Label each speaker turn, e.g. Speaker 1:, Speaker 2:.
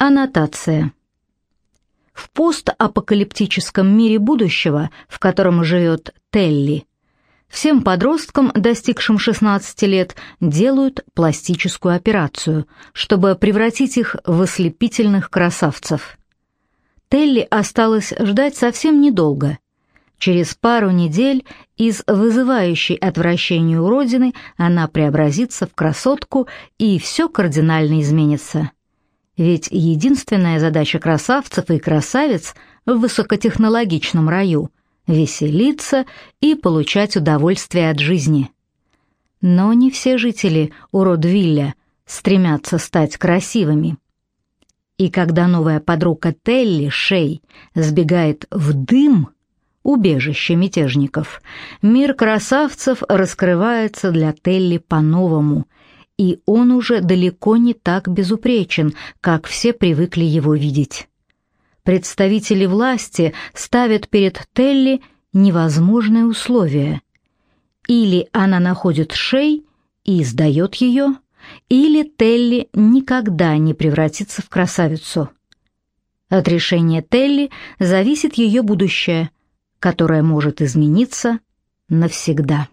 Speaker 1: Аннотация. В постапокалиптическом мире будущего, в котором живет Телли, всем подросткам, достигшим 16 лет, делают пластическую операцию, чтобы превратить их в ослепительных красавцев. Телли осталось ждать совсем недолго. Через пару недель из вызывающей отвращение уродины она преобразится в красотку, и все кардинально изменится. Ведь единственная задача красавцев и красавиц в высокотехнологичном раю — веселиться и получать удовольствие от жизни. Но не все жители Уродвилля стремятся стать красивыми. И когда новая подруга Телли, Шей, сбегает в дым, убежище мятежников, мир красавцев раскрывается для Телли по-новому — и он уже далеко не так безупречен, как все привыкли его видеть. Представители власти ставят перед Телли невозможные условия. Или она находит шей и сдает ее, или Телли никогда не превратится в красавицу. От решения Телли зависит ее будущее, которое может измениться навсегда.